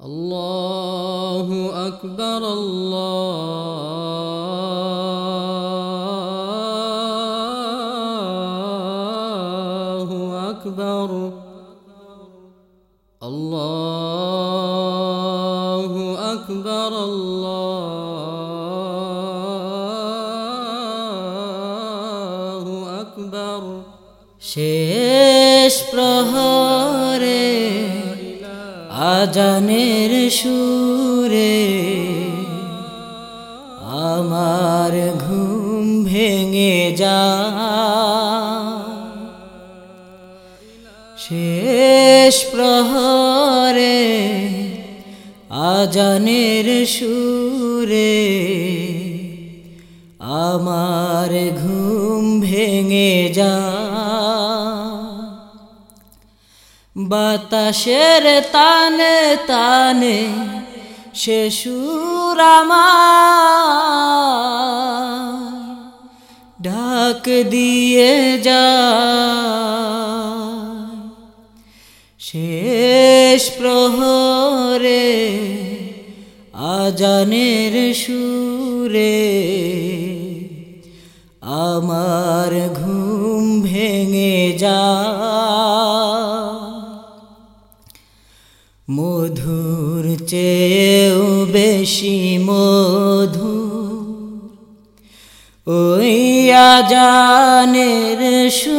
الله أكبر الله أكبر الله أكبر الله أكبر শেষ প্রহরে আজানের সুরে আমার ঘুম ভেঙে যা। শেষ প্রহরে আজানের সুরে আমার ঘুম ভেঙে যা। বাতাসের তানে তানে সে ডাক দিয়ে যা শেষ প্রহরে আজানের সুরে আমার ঘুম ভেঙে যা মধুর চেয়েও বেশি মধু ওই আজানের সুর।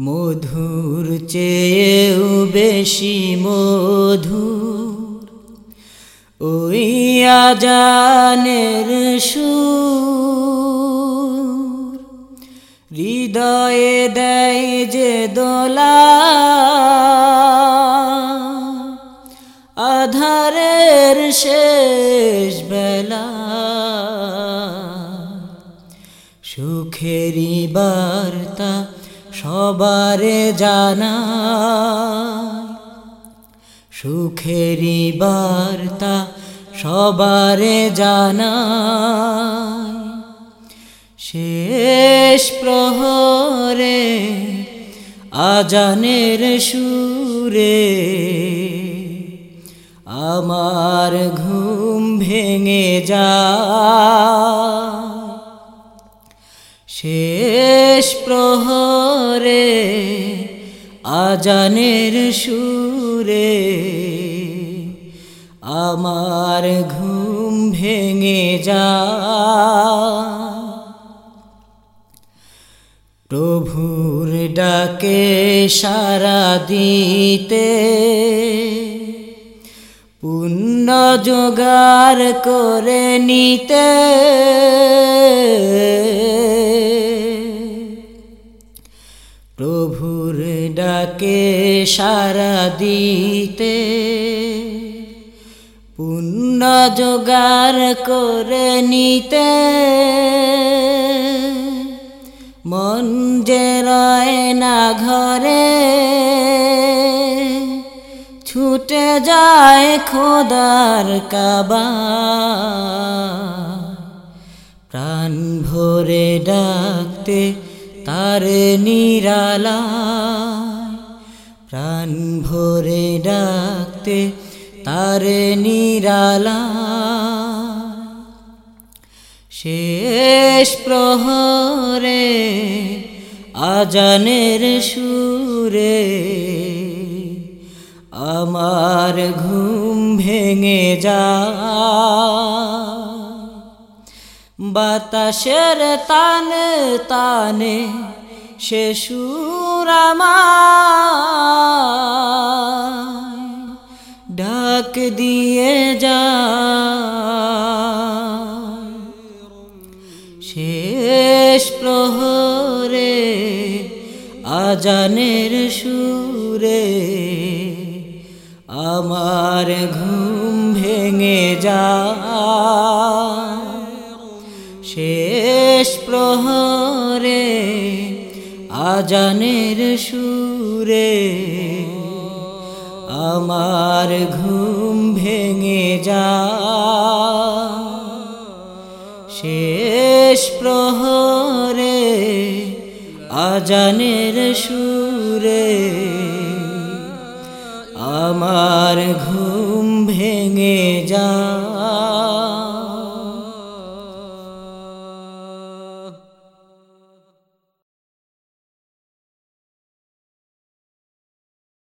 মধুর চেয়েও বেশি মধুর। ওই আজানের সুর। হৃদয়ে দেয় যে দোলা, আধারের শেষ বেলা। সুখেরই বার্তা সবারে জানা সুখেরই বার্তা সবারে জানা শেষ প্রহরে আজানের সুরে আমার ঘুম ভেঙে যা। শেষ প্রহরে আজানের সুরে আমার ঘুম ভেঙে যা। প্রভুর ডাকে সারা দিতে। পুণ্য জোগাড় করে নিতে। প্রভুর ডাকে সারা দিতে। পুণ্য জোগাড় করে নিতে। মন যে রয় না ঘরে, ছুটে যায় খোদার কাবা। প্রাণ ভরে ডাকতে তার নিরালা। প্রাণ ভরে ডাকতে তার নিরালা। শেষ প্রহরে, আজানের সুরে আমার ঘুম ভেঙে যা। বাতাসের তানে তানে সে সুর ডাক দিয়ে প্রহরে, আজানের সুরে আমার ঘুম ভেঙে যা শেষ প্রহরে, আজানের সুরে আমার ঘুম ভেঙে যা শেষ প্রহরে আজানের সুরে আমার ঘুম ভেঙে যায়।